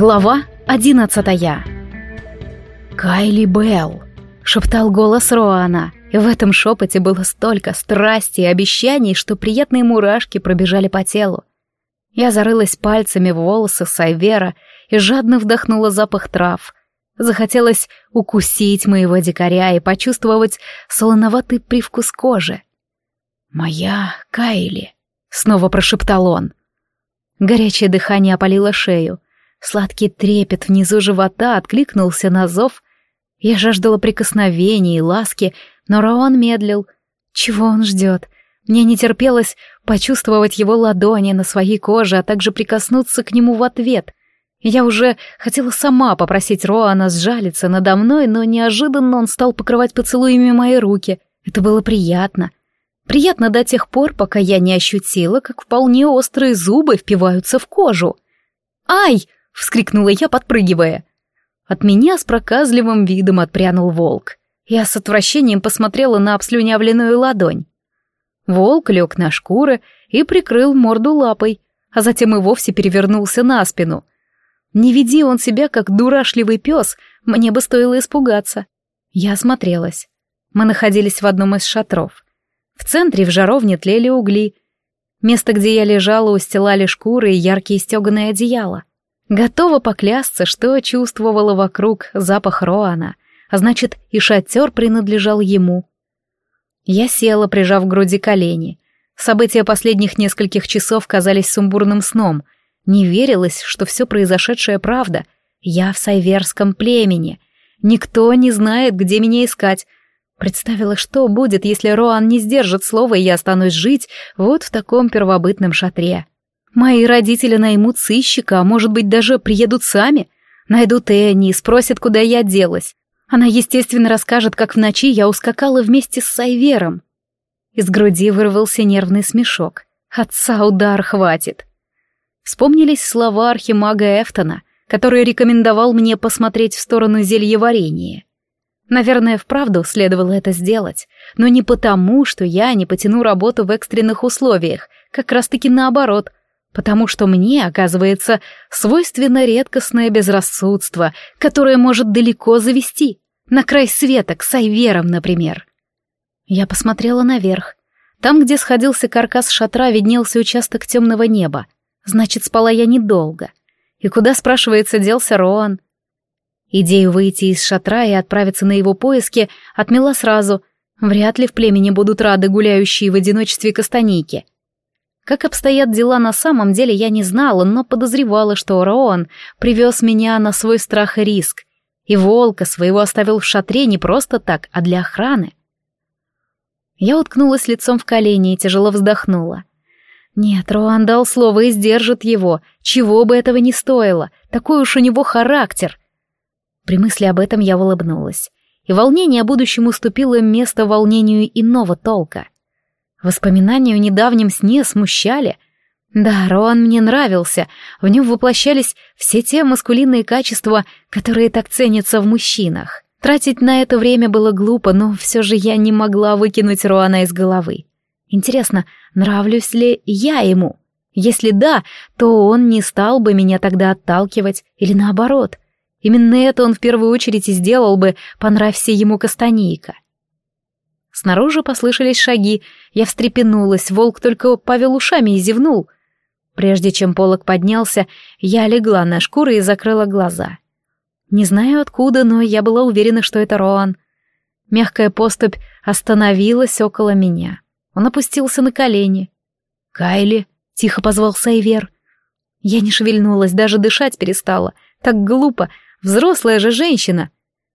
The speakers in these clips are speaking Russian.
Глава одиннадцатая. «Кайли Белл», — шептал голос Роана, и в этом шепоте было столько страсти и обещаний, что приятные мурашки пробежали по телу. Я зарылась пальцами в волосы Сайвера и жадно вдохнула запах трав. Захотелось укусить моего дикаря и почувствовать солоноватый привкус кожи. «Моя Кайли», — снова прошептал он. Горячее дыхание опалило шею — Сладкий трепет внизу живота откликнулся на зов. Я жаждала прикосновений и ласки, но Раон медлил. Чего он ждет? Мне не терпелось почувствовать его ладони на своей коже, а также прикоснуться к нему в ответ. Я уже хотела сама попросить Роана сжалиться надо мной, но неожиданно он стал покрывать поцелуями мои руки. Это было приятно. Приятно до тех пор, пока я не ощутила, как вполне острые зубы впиваются в кожу. «Ай!» — вскрикнула я, подпрыгивая. От меня с проказливым видом отпрянул волк. Я с отвращением посмотрела на обслюнявленную ладонь. Волк лег на шкуры и прикрыл морду лапой, а затем и вовсе перевернулся на спину. Не веди он себя, как дурашливый пес, мне бы стоило испугаться. Я осмотрелась. Мы находились в одном из шатров. В центре в жаровне тлели угли. Место, где я лежала, устилали шкуры и яркие стеганые одеяла. Готова поклясться, что чувствовала вокруг запах Роана, а значит, и шатер принадлежал ему. Я села, прижав к груди колени. События последних нескольких часов казались сумбурным сном. Не верилось, что все произошедшее правда. Я в сайверском племени. Никто не знает, где меня искать. Представила, что будет, если Роан не сдержит слова, и я останусь жить вот в таком первобытном шатре. Мои родители наймут сыщика, а может быть даже приедут сами. Найдут Энни и спросят, куда я делась. Она, естественно, расскажет, как в ночи я ускакала вместе с Сайвером. Из груди вырвался нервный смешок. Отца удар хватит. Вспомнились слова архимага Эфтона, который рекомендовал мне посмотреть в сторону зельеварения. Наверное, вправду следовало это сделать, но не потому, что я не потяну работу в экстренных условиях, как раз-таки наоборот — потому что мне, оказывается, свойственно редкостное безрассудство, которое может далеко завести, на край света, к Сайверам, например. Я посмотрела наверх. Там, где сходился каркас шатра, виднелся участок темного неба. Значит, спала я недолго. И куда, спрашивается, делся Роан? Идею выйти из шатра и отправиться на его поиски отмела сразу. Вряд ли в племени будут рады гуляющие в одиночестве кастанейки. Как обстоят дела на самом деле, я не знала, но подозревала, что Роан привез меня на свой страх и риск, и волка своего оставил в шатре не просто так, а для охраны. Я уткнулась лицом в колени и тяжело вздохнула. Нет, Роан дал слово и сдержит его, чего бы этого ни стоило, такой уж у него характер. При мысли об этом я улыбнулась, и волнение о будущем уступило место волнению иного толка — Воспоминания о недавнем сне смущали. Да, Роан мне нравился, в нем воплощались все те маскулинные качества, которые так ценятся в мужчинах. Тратить на это время было глупо, но все же я не могла выкинуть Роана из головы. Интересно, нравлюсь ли я ему? Если да, то он не стал бы меня тогда отталкивать, или наоборот. Именно это он в первую очередь и сделал бы, понравься ему Кастанийка. Снаружи послышались шаги. Я встрепенулась, волк только повел ушами и зевнул. Прежде чем полог поднялся, я легла на шкуры и закрыла глаза. Не знаю откуда, но я была уверена, что это Роан. Мягкая поступь остановилась около меня. Он опустился на колени. «Кайли!» — тихо позвал Сайвер. Я не шевельнулась, даже дышать перестала. Так глупо, взрослая же женщина.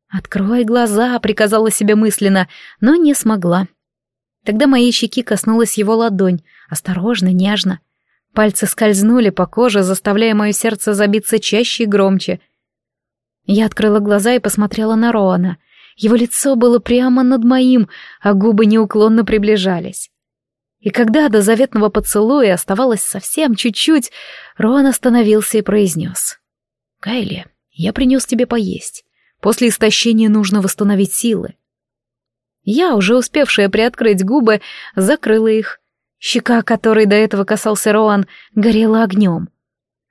«Открой глаза», — приказала себе мысленно, но не смогла. Тогда моей щеки коснулась его ладонь, осторожно, нежно. Пальцы скользнули по коже, заставляя мое сердце забиться чаще и громче. Я открыла глаза и посмотрела на Роана. Его лицо было прямо над моим, а губы неуклонно приближались. И когда до заветного поцелуя оставалось совсем чуть-чуть, Роан остановился и произнес. «Кайли, я принес тебе поесть. После истощения нужно восстановить силы. Я, уже успевшая приоткрыть губы, закрыла их. Щека, которой до этого касался Роан, горела огнем.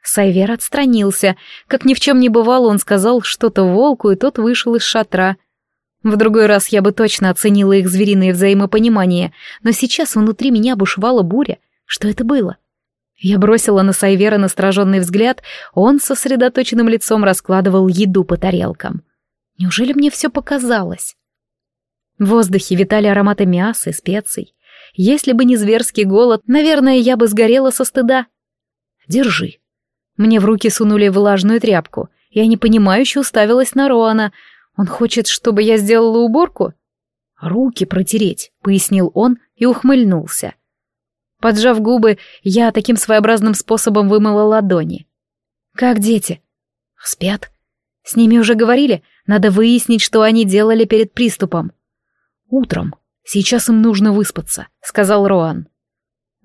Сайвер отстранился. Как ни в чем не бывало, он сказал что-то волку, и тот вышел из шатра. В другой раз я бы точно оценила их звериное взаимопонимание, но сейчас внутри меня бушевала буря. Что это было? Я бросила на Сайвера настороженный взгляд, он со сосредоточенным лицом раскладывал еду по тарелкам. Неужели мне все показалось? В воздухе витали ароматы мяса и специй. Если бы не зверский голод, наверное, я бы сгорела со стыда. Держи. Мне в руки сунули влажную тряпку. Я непонимающе уставилась на Роана. Он хочет, чтобы я сделала уборку? Руки протереть, пояснил он и ухмыльнулся. Поджав губы, я таким своеобразным способом вымыла ладони. Как дети? Спят. С ними уже говорили, надо выяснить, что они делали перед приступом. Утром. Сейчас им нужно выспаться, сказал Роан.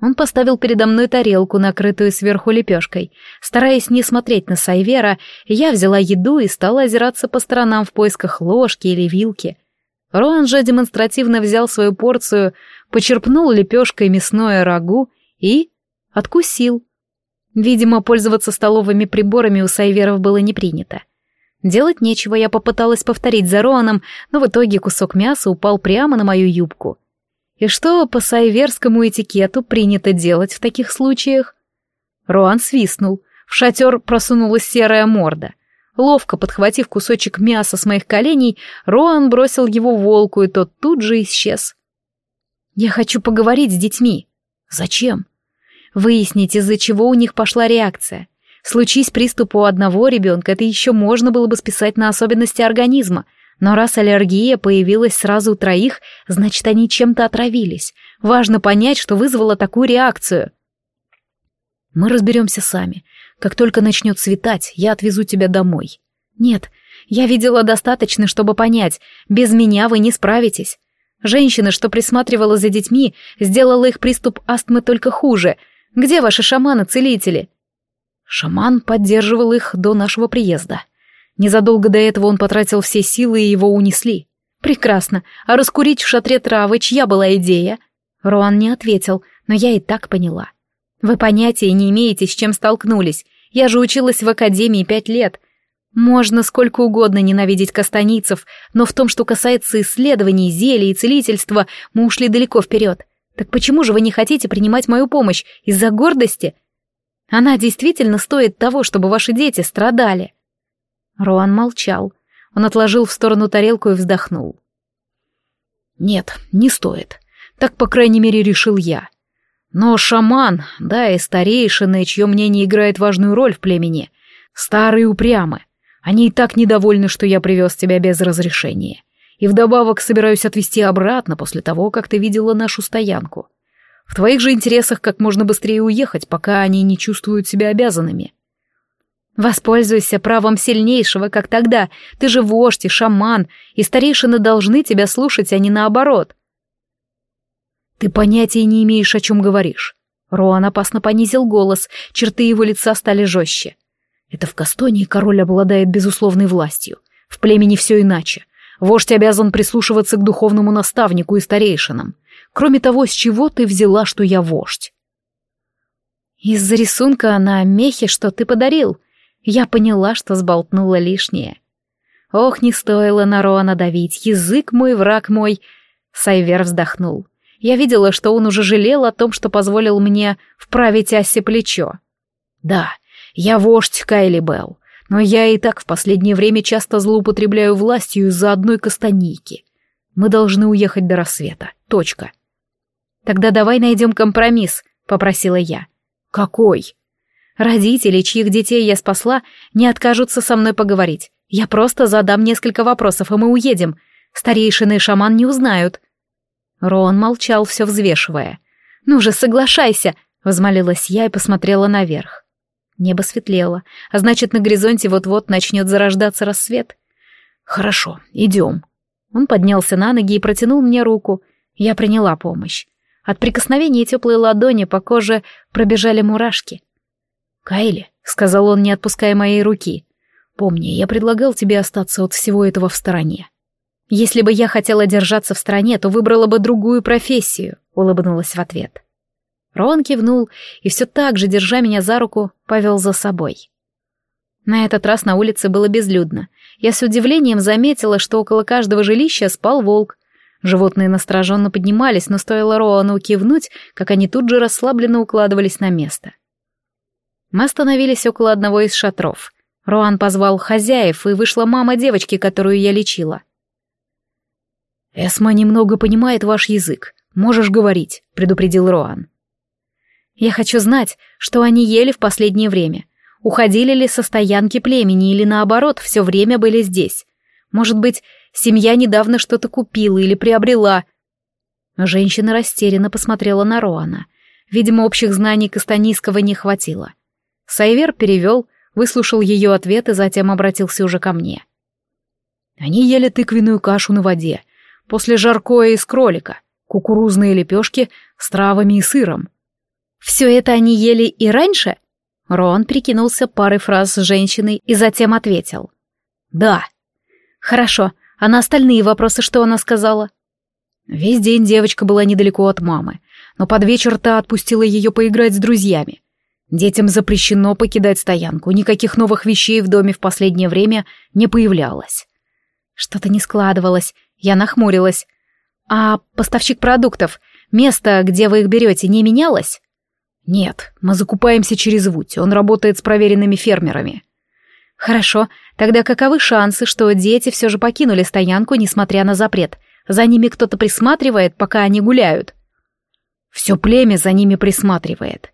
Он поставил передо мной тарелку, накрытую сверху лепешкой. Стараясь не смотреть на Сайвера, я взяла еду и стала озираться по сторонам в поисках ложки или вилки. Роан же демонстративно взял свою порцию, почерпнул лепешкой мясное рагу и... откусил. Видимо, пользоваться столовыми приборами у Сайверов было не принято. Делать нечего, я попыталась повторить за Роаном, но в итоге кусок мяса упал прямо на мою юбку. И что по сайверскому этикету принято делать в таких случаях? Роан свистнул. В шатер просунулась серая морда. Ловко подхватив кусочек мяса с моих коленей, Роан бросил его волку, и тот тут же исчез. «Я хочу поговорить с детьми». «Зачем?» «Выяснить, из-за чего у них пошла реакция. Случись приступ у одного ребенка, это еще можно было бы списать на особенности организма, но раз аллергия появилась сразу у троих, значит, они чем-то отравились. Важно понять, что вызвало такую реакцию. Мы разберемся сами. Как только начнет светать, я отвезу тебя домой. Нет, я видела достаточно, чтобы понять, без меня вы не справитесь. Женщина, что присматривала за детьми, сделала их приступ астмы только хуже. Где ваши шаманы-целители? Шаман поддерживал их до нашего приезда. Незадолго до этого он потратил все силы, и его унесли. Прекрасно. А раскурить в шатре травы чья была идея? Роан не ответил, но я и так поняла. Вы понятия не имеете, с чем столкнулись. Я же училась в академии пять лет. Можно сколько угодно ненавидеть кастанийцев, но в том, что касается исследований, зелий и целительства, мы ушли далеко вперед. Так почему же вы не хотите принимать мою помощь? Из-за гордости? Она действительно стоит того, чтобы ваши дети страдали». Роан молчал. Он отложил в сторону тарелку и вздохнул. «Нет, не стоит. Так, по крайней мере, решил я. Но шаман, да и старейшины, чье мнение играет важную роль в племени, старые упрямы. Они и так недовольны, что я привез тебя без разрешения. И вдобавок собираюсь отвезти обратно после того, как ты видела нашу стоянку. В твоих же интересах как можно быстрее уехать, пока они не чувствуют себя обязанными. Воспользуйся правом сильнейшего, как тогда. Ты же вождь и шаман, и старейшины должны тебя слушать, а не наоборот. Ты понятия не имеешь, о чем говоришь. Роан опасно понизил голос, черты его лица стали жестче. Это в Кастонии король обладает безусловной властью. В племени все иначе. Вождь обязан прислушиваться к духовному наставнику и старейшинам. Кроме того, с чего ты взяла, что я вождь? Из-за рисунка на мехе, что ты подарил. Я поняла, что сболтнула лишнее. Ох, не стоило на Роана давить, язык мой, враг мой. Сайвер вздохнул. Я видела, что он уже жалел о том, что позволил мне вправить Ассе плечо. Да, я вождь Кайли Белл, но я и так в последнее время часто злоупотребляю властью из-за одной кастанийки. Мы должны уехать до рассвета. Точка. «Тогда давай найдем компромисс», — попросила я. «Какой?» «Родители, чьих детей я спасла, не откажутся со мной поговорить. Я просто задам несколько вопросов, и мы уедем. Старейшины и шаман не узнают». Рон молчал, все взвешивая. «Ну же, соглашайся!» — возмолилась я и посмотрела наверх. Небо светлело, а значит, на горизонте вот-вот начнет зарождаться рассвет. «Хорошо, идем». Он поднялся на ноги и протянул мне руку. Я приняла помощь. От прикосновения теплой ладони по коже пробежали мурашки. «Кайли», — сказал он, не отпуская моей руки, — «помни, я предлагал тебе остаться от всего этого в стороне». «Если бы я хотела держаться в стороне, то выбрала бы другую профессию», — улыбнулась в ответ. Рон кивнул и все так же, держа меня за руку, повел за собой. На этот раз на улице было безлюдно. Я с удивлением заметила, что около каждого жилища спал волк. Животные настороженно поднимались, но стоило Роану кивнуть, как они тут же расслабленно укладывались на место. Мы остановились около одного из шатров. Роан позвал хозяев, и вышла мама девочки, которую я лечила. «Эсма немного понимает ваш язык. Можешь говорить», — предупредил Роан. «Я хочу знать, что они ели в последнее время. Уходили ли со стоянки племени или наоборот, все время были здесь. Может быть, семья недавно что-то купила или приобрела». Женщина растерянно посмотрела на Роана. Видимо, общих знаний Кастанийского не хватило. Сайвер перевел, выслушал ее ответ и затем обратился уже ко мне. Они ели тыквенную кашу на воде, после жаркое из кролика, кукурузные лепешки с травами и сыром. «Все это они ели и раньше?» Рон прикинулся парой фраз с женщиной и затем ответил. «Да». «Хорошо, а на остальные вопросы что она сказала?» Весь день девочка была недалеко от мамы, но под вечер та отпустила ее поиграть с друзьями. Детям запрещено покидать стоянку, никаких новых вещей в доме в последнее время не появлялось. Что-то не складывалось, я нахмурилась. А поставщик продуктов, место, где вы их берете, не менялось? Нет, мы закупаемся через Вуть, он работает с проверенными фермерами. Хорошо, тогда каковы шансы, что дети все же покинули стоянку, несмотря на запрет? За ними кто-то присматривает, пока они гуляют? Все племя за ними присматривает.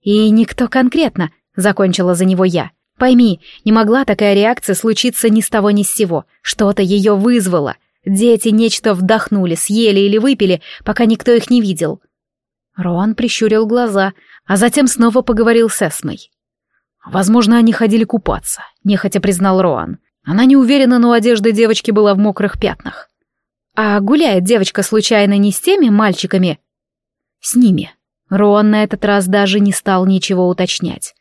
«И никто конкретно», — закончила за него я. «Пойми, не могла такая реакция случиться ни с того ни с сего. Что-то ее вызвало. Дети нечто вдохнули, съели или выпили, пока никто их не видел». Роан прищурил глаза, а затем снова поговорил с Эсмой. «Возможно, они ходили купаться», — нехотя признал Роан. Она не уверена, но одежда девочки была в мокрых пятнах. «А гуляет девочка случайно не с теми мальчиками?» «С ними», Роан на этот раз даже не стал ничего уточнять.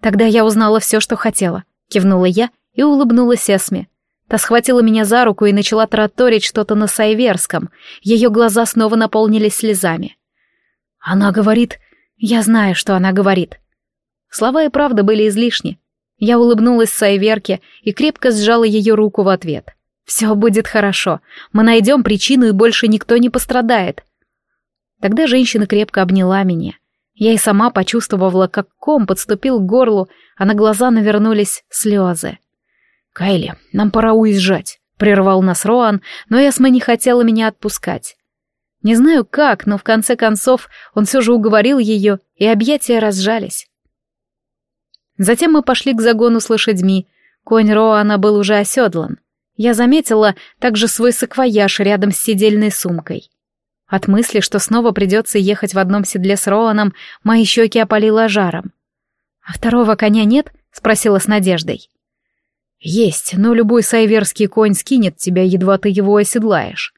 «Тогда я узнала все, что хотела», — кивнула я и улыбнулась Эсме. Та схватила меня за руку и начала тараторить что-то на сайверском. Ее глаза снова наполнились слезами. «Она говорит...» «Я знаю, что она говорит». Слова и правда были излишни. Я улыбнулась Сайверке и крепко сжала ее руку в ответ. «Все будет хорошо. Мы найдем причину, и больше никто не пострадает. Тогда женщина крепко обняла меня. Я и сама почувствовала, как ком подступил к горлу, а на глаза навернулись слезы. «Кайли, нам пора уезжать», — прервал нас Роан, но Эсма не хотела меня отпускать. Не знаю как, но в конце концов он все же уговорил ее, и объятия разжались. Затем мы пошли к загону с лошадьми. Конь Роана был уже оседлан. Я заметила также свой саквояж рядом с сидельной сумкой. От мысли, что снова придется ехать в одном седле с Роаном, мои щеки опалило жаром. «А второго коня нет?» — спросила с надеждой. «Есть, но любой сайверский конь скинет тебя, едва ты его оседлаешь».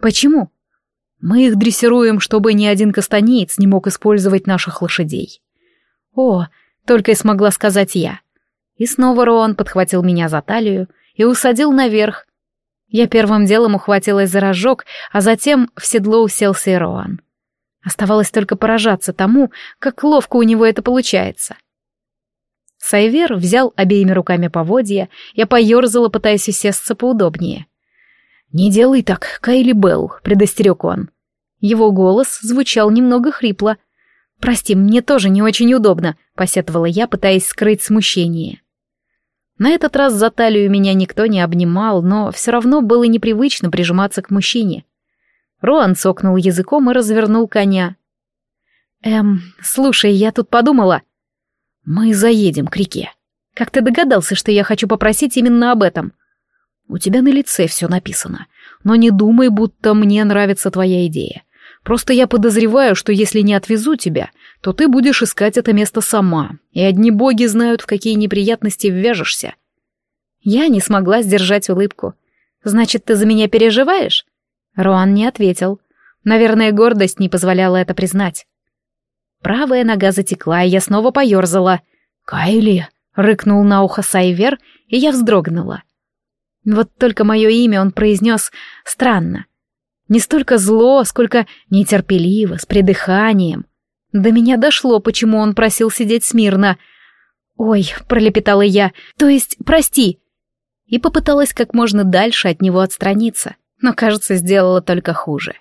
«Почему?» «Мы их дрессируем, чтобы ни один кастанеец не мог использовать наших лошадей». «О!» — только и смогла сказать я. И снова Роан подхватил меня за талию и усадил наверх, я первым делом ухватилась за рожок, а затем в седло уселся и Роан. Оставалось только поражаться тому, как ловко у него это получается. Сайвер взял обеими руками поводья, я поерзала, пытаясь усесться поудобнее. «Не делай так, Кайли Белл», — предостерег он. Его голос звучал немного хрипло. «Прости, мне тоже не очень удобно», — посетовала я, пытаясь скрыть смущение. На этот раз за талию меня никто не обнимал, но все равно было непривычно прижиматься к мужчине. Роан цокнул языком и развернул коня. «Эм, слушай, я тут подумала...» «Мы заедем к реке. Как ты догадался, что я хочу попросить именно об этом?» «У тебя на лице все написано, но не думай, будто мне нравится твоя идея. Просто я подозреваю, что если не отвезу тебя, то ты будешь искать это место сама, и одни боги знают, в какие неприятности ввяжешься. Я не смогла сдержать улыбку. «Значит, ты за меня переживаешь?» Руан не ответил. Наверное, гордость не позволяла это признать. Правая нога затекла, и я снова поерзала. «Кайли!» — рыкнул на ухо Сайвер, и я вздрогнула. Вот только мое имя он произнес странно. Не столько зло, сколько нетерпеливо, с придыханием — До меня дошло, почему он просил сидеть смирно. «Ой», — пролепетала я, — «то есть, прости». И попыталась как можно дальше от него отстраниться, но, кажется, сделала только хуже.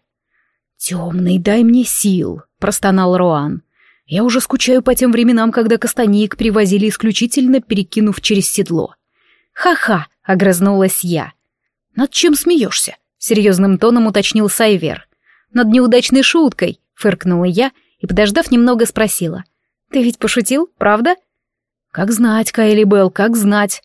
«Темный, дай мне сил», — простонал Руан. «Я уже скучаю по тем временам, когда кастаник привозили исключительно перекинув через седло». «Ха-ха», — огрызнулась я. «Над чем смеешься?» — серьезным тоном уточнил Сайвер. «Над неудачной шуткой», — фыркнула я и, подождав немного, спросила. «Ты ведь пошутил, правда?» «Как знать, Кайли Белл, как знать».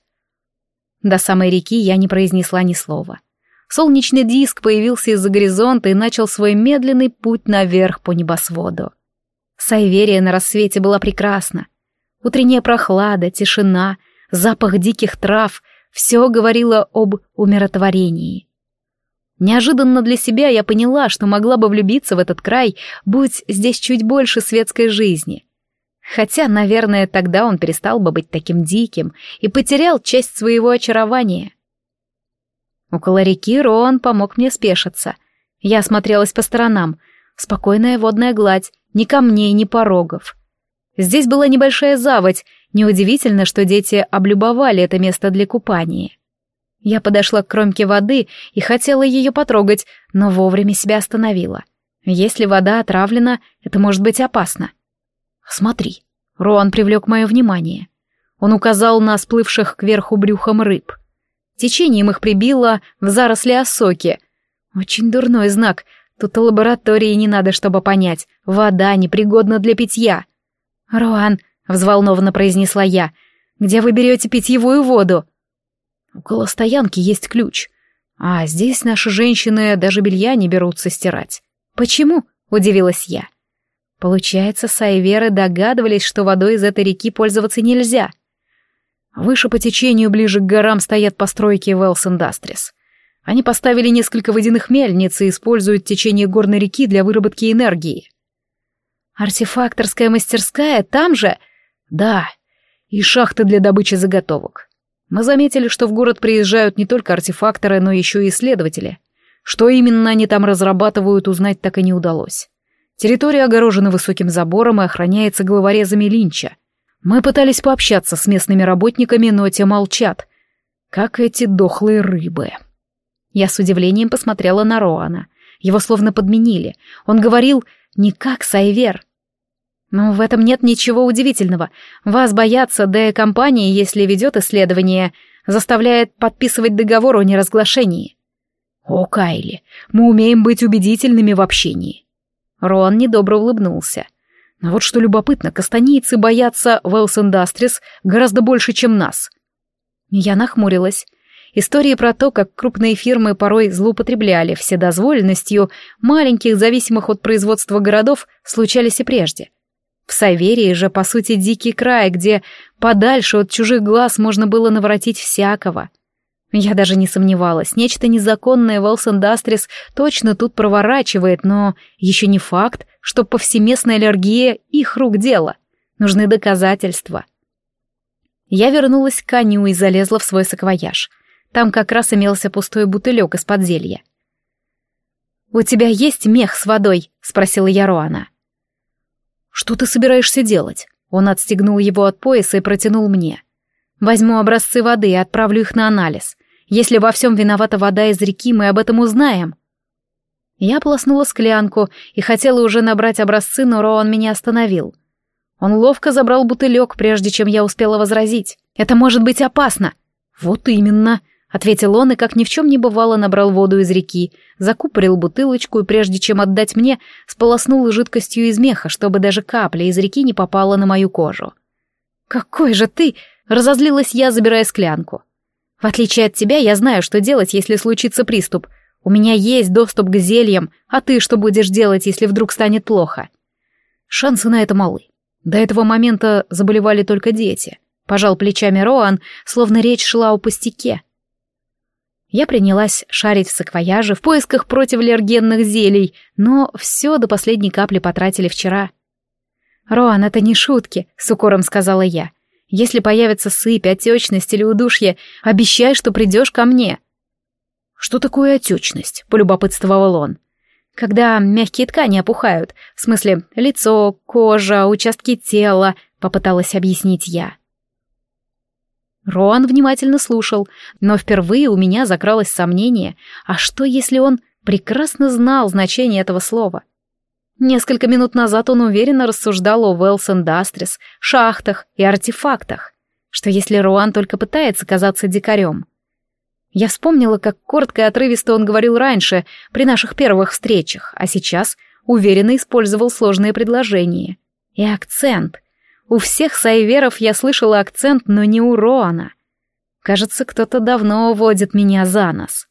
До самой реки я не произнесла ни слова. Солнечный диск появился из-за горизонта и начал свой медленный путь наверх по небосводу. Сайверия на рассвете была прекрасна. Утренняя прохлада, тишина, запах диких трав — все говорило об умиротворении. Неожиданно для себя я поняла, что могла бы влюбиться в этот край, будь здесь чуть больше светской жизни. Хотя, наверное, тогда он перестал бы быть таким диким и потерял часть своего очарования. Около реки Роан помог мне спешиться. Я осмотрелась по сторонам. Спокойная водная гладь, ни камней, ни порогов. Здесь была небольшая заводь, неудивительно, что дети облюбовали это место для купания. Я подошла к кромке воды и хотела ее потрогать, но вовремя себя остановила. Если вода отравлена, это может быть опасно. «Смотри», — Роан привлек мое внимание. Он указал на сплывших кверху брюхом рыб. Течением их прибило в заросли осоки. Очень дурной знак. Тут лаборатории не надо, чтобы понять. Вода непригодна для питья. «Руан», — взволнованно произнесла я, — «где вы берете питьевую воду?» «Около стоянки есть ключ. А здесь наши женщины даже белья не берутся стирать». «Почему?» — удивилась я. Получается, сайверы догадывались, что водой из этой реки пользоваться нельзя — Выше по течению, ближе к горам, стоят постройки Wells Industries. Они поставили несколько водяных мельниц и используют течение горной реки для выработки энергии. Артефакторская мастерская там же? Да. И шахты для добычи заготовок. Мы заметили, что в город приезжают не только артефакторы, но еще и исследователи. Что именно они там разрабатывают, узнать так и не удалось. Территория огорожена высоким забором и охраняется главорезами Линча, мы пытались пообщаться с местными работниками, но те молчат. Как эти дохлые рыбы. Я с удивлением посмотрела на Роана. Его словно подменили. Он говорил не как Сайвер. Но в этом нет ничего удивительного. Вас боятся, да и компания, если ведет исследование, заставляет подписывать договор о неразглашении. О, Кайли, мы умеем быть убедительными в общении. Рон недобро улыбнулся. Но вот что любопытно, кастанийцы боятся Wells Industries гораздо больше, чем нас. Я нахмурилась. Истории про то, как крупные фирмы порой злоупотребляли вседозволенностью маленьких, зависимых от производства городов, случались и прежде. В Сайверии же, по сути, дикий край, где подальше от чужих глаз можно было наворотить всякого — я даже не сомневалась, нечто незаконное Industries точно тут проворачивает, но еще не факт, что повсеместная аллергия их рук дело. Нужны доказательства. Я вернулась к коню и залезла в свой саквояж. Там как раз имелся пустой бутылек из-под зелья. «У тебя есть мех с водой?» — спросила я Руана. «Что ты собираешься делать?» Он отстегнул его от пояса и протянул мне. «Возьму образцы воды и отправлю их на анализ. Если во всем виновата вода из реки, мы об этом узнаем. Я полоснула склянку и хотела уже набрать образцы, но Роан меня остановил. Он ловко забрал бутылек, прежде чем я успела возразить. «Это может быть опасно!» «Вот именно!» — ответил он и, как ни в чем не бывало, набрал воду из реки, закупорил бутылочку и, прежде чем отдать мне, сполоснул жидкостью из меха, чтобы даже капля из реки не попала на мою кожу. «Какой же ты!» — разозлилась я, забирая склянку. В отличие от тебя, я знаю, что делать, если случится приступ. У меня есть доступ к зельям, а ты что будешь делать, если вдруг станет плохо? Шансы на это малы. До этого момента заболевали только дети. Пожал плечами Роан, словно речь шла о пустяке. Я принялась шарить в саквояже в поисках противоаллергенных зелий, но все до последней капли потратили вчера. «Роан, это не шутки», — с укором сказала я. Если появится сыпь, отечность или удушье, обещай, что придешь ко мне». «Что такое отечность?» — полюбопытствовал он. Когда мягкие ткани опухают, в смысле лицо, кожа, участки тела, попыталась объяснить я. Роан внимательно слушал, но впервые у меня закралось сомнение, а что если он прекрасно знал значение этого слова? Несколько минут назад он уверенно рассуждал о Wells Industries, шахтах и артефактах. Что если Руан только пытается казаться дикарем? Я вспомнила, как коротко и отрывисто он говорил раньше, при наших первых встречах, а сейчас уверенно использовал сложные предложения. И акцент. У всех сайверов я слышала акцент, но не у Роана. Кажется, кто-то давно водит меня за нос.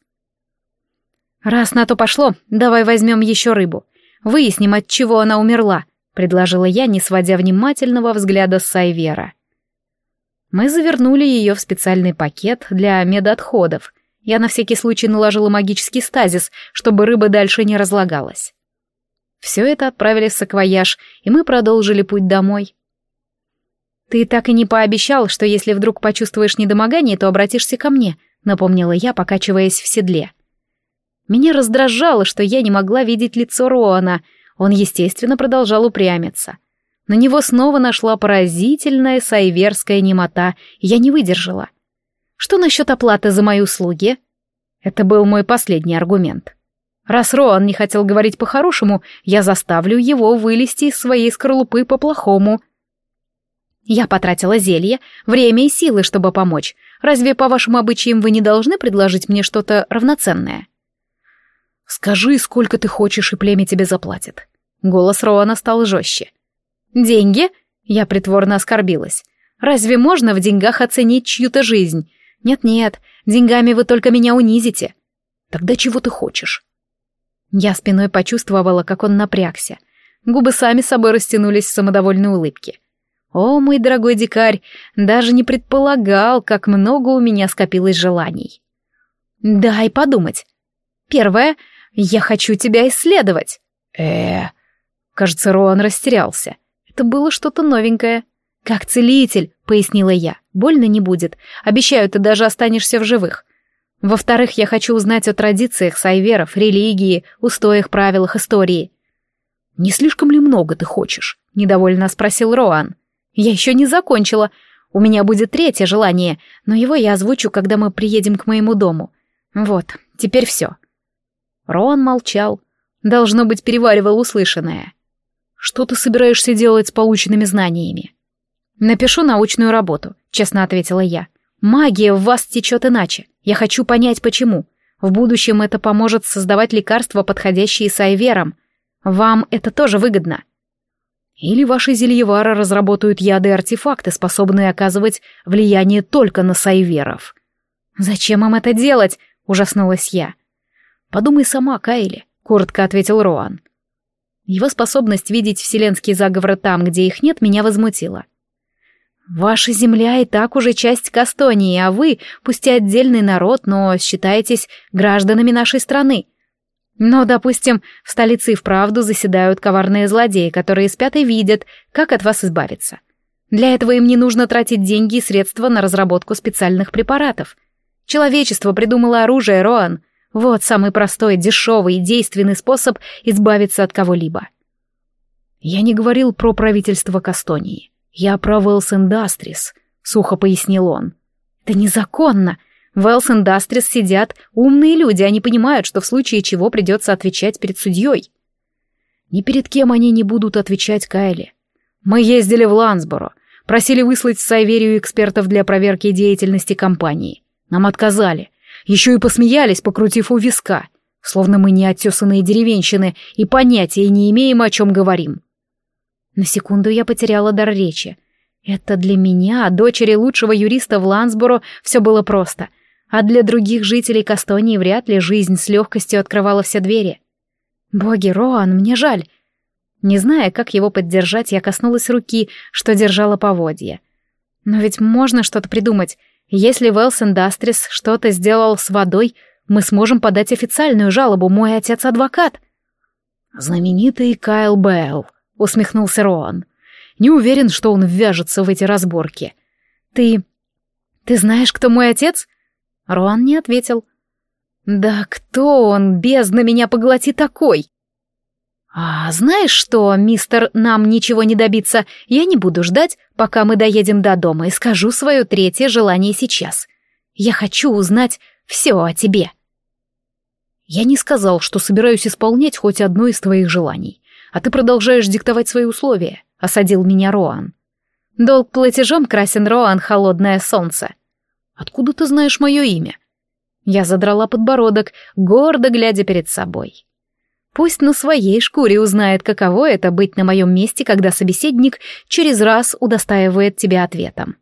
«Раз на то пошло, давай возьмем еще рыбу. Выясним, от чего она умерла», — предложила я, не сводя внимательного взгляда с Сайвера. Мы завернули ее в специальный пакет для медотходов. Я на всякий случай наложила магический стазис, чтобы рыба дальше не разлагалась. Все это отправили в саквояж, и мы продолжили путь домой. «Ты так и не пообещал, что если вдруг почувствуешь недомогание, то обратишься ко мне», — напомнила я, покачиваясь в седле. Меня раздражало, что я не могла видеть лицо Роана. Он, естественно, продолжал упрямиться. На него снова нашла поразительная сайверская немота, и я не выдержала. Что насчет оплаты за мои услуги? Это был мой последний аргумент. Раз Роан не хотел говорить по-хорошему, я заставлю его вылезти из своей скорлупы по-плохому. Я потратила зелье, время и силы, чтобы помочь. Разве по вашим обычаям вы не должны предложить мне что-то равноценное? Скажи, сколько ты хочешь, и племя тебе заплатит. Голос Роана стал жестче. «Деньги?» Я притворно оскорбилась. «Разве можно в деньгах оценить чью-то жизнь? Нет-нет, деньгами вы только меня унизите». «Тогда чего ты хочешь?» Я спиной почувствовала, как он напрягся. Губы сами собой растянулись в самодовольной улыбке. О, мой дорогой дикарь, даже не предполагал, как много у меня скопилось желаний. Дай подумать. Первое, я хочу тебя исследовать. Э, -э. кажется, Роан растерялся. Это было что-то новенькое. «Как целитель», — пояснила я. «Больно не будет. Обещаю, ты даже останешься в живых. Во-вторых, я хочу узнать о традициях сайверов, религии, устоях, правилах истории». «Не слишком ли много ты хочешь?» — недовольно спросил Роан. «Я еще не закончила. У меня будет третье желание, но его я озвучу, когда мы приедем к моему дому. Вот, теперь все». Роан молчал. Должно быть, переваривал услышанное. Что ты собираешься делать с полученными знаниями? Напишу научную работу, честно ответила я. Магия в вас течет иначе. Я хочу понять, почему. В будущем это поможет создавать лекарства, подходящие с Айвером. Вам это тоже выгодно. Или ваши зельевары разработают яды и артефакты, способные оказывать влияние только на сайверов. «Зачем им это делать?» — ужаснулась я. «Подумай сама, Кайли», — коротко ответил Роан. Его способность видеть вселенские заговоры там, где их нет, меня возмутила. «Ваша земля и так уже часть Кастонии, а вы, пусть и отдельный народ, но считаетесь гражданами нашей страны. Но, допустим, в столице и вправду заседают коварные злодеи, которые спят и видят, как от вас избавиться. Для этого им не нужно тратить деньги и средства на разработку специальных препаратов. Человечество придумало оружие, Роан — вот самый простой, дешевый и действенный способ избавиться от кого-либо. Я не говорил про правительство Кастонии. Я про Wells Industries, сухо пояснил он. Это незаконно. В Wells Industries сидят умные люди, они понимают, что в случае чего придется отвечать перед судьей. Ни перед кем они не будут отвечать Кайли. Мы ездили в Лансборо, просили выслать в Сайверию экспертов для проверки деятельности компании. Нам отказали. Еще и посмеялись, покрутив у виска, словно мы не оттесанные деревенщины и понятия не имеем, о чем говорим. На секунду я потеряла дар речи. Это для меня, дочери лучшего юриста в Лансборо, все было просто, а для других жителей Кастонии вряд ли жизнь с легкостью открывала все двери. Боги, Роан, мне жаль. Не зная, как его поддержать, я коснулась руки, что держала поводья. Но ведь можно что-то придумать. Если Wells Industries что-то сделал с водой, мы сможем подать официальную жалобу, мой отец адвокат. Знаменитый Кайл Белл, усмехнулся Роан. Не уверен, что он ввяжется в эти разборки. Ты... ты знаешь, кто мой отец? Роан не ответил. Да кто он, бездна меня поглоти такой? «А знаешь что, мистер, нам ничего не добиться. Я не буду ждать, пока мы доедем до дома, и скажу свое третье желание сейчас. Я хочу узнать все о тебе». «Я не сказал, что собираюсь исполнять хоть одно из твоих желаний, а ты продолжаешь диктовать свои условия», — осадил меня Роан. «Долг платежом красен Роан холодное солнце». «Откуда ты знаешь мое имя?» Я задрала подбородок, гордо глядя перед собой. Пусть на своей шкуре узнает, каково это быть на моем месте, когда собеседник через раз удостаивает тебя ответом.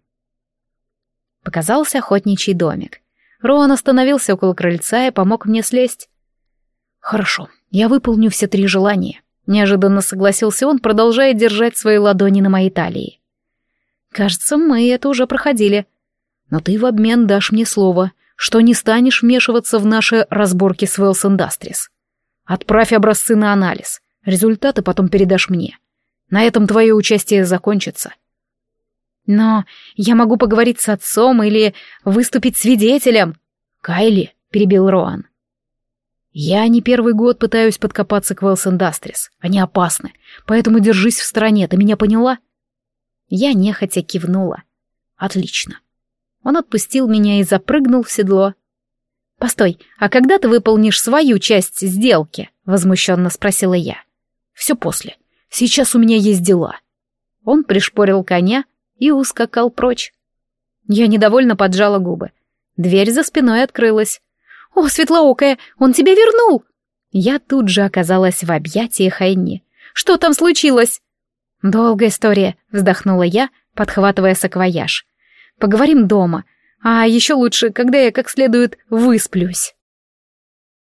Показался охотничий домик. Роан остановился около крыльца и помог мне слезть. «Хорошо, я выполню все три желания», — неожиданно согласился он, продолжая держать свои ладони на моей талии. «Кажется, мы это уже проходили. Но ты в обмен дашь мне слово, что не станешь вмешиваться в наши разборки с Wells Industries. Отправь образцы на анализ. Результаты потом передашь мне. На этом твое участие закончится. Но я могу поговорить с отцом или выступить свидетелем. Кайли, перебил Роан. Я не первый год пытаюсь подкопаться к Wells Industries. Они опасны, поэтому держись в стороне, ты меня поняла? Я нехотя кивнула. Отлично. Он отпустил меня и запрыгнул в седло. «Постой, а когда ты выполнишь свою часть сделки?» — возмущенно спросила я. «Все после. Сейчас у меня есть дела». Он пришпорил коня и ускакал прочь. Я недовольно поджала губы. Дверь за спиной открылась. «О, светлоокая, он тебя вернул!» Я тут же оказалась в объятиях Энни. «Что там случилось?» «Долгая история», — вздохнула я, подхватывая саквояж. «Поговорим дома. А еще лучше, когда я как следует высплюсь.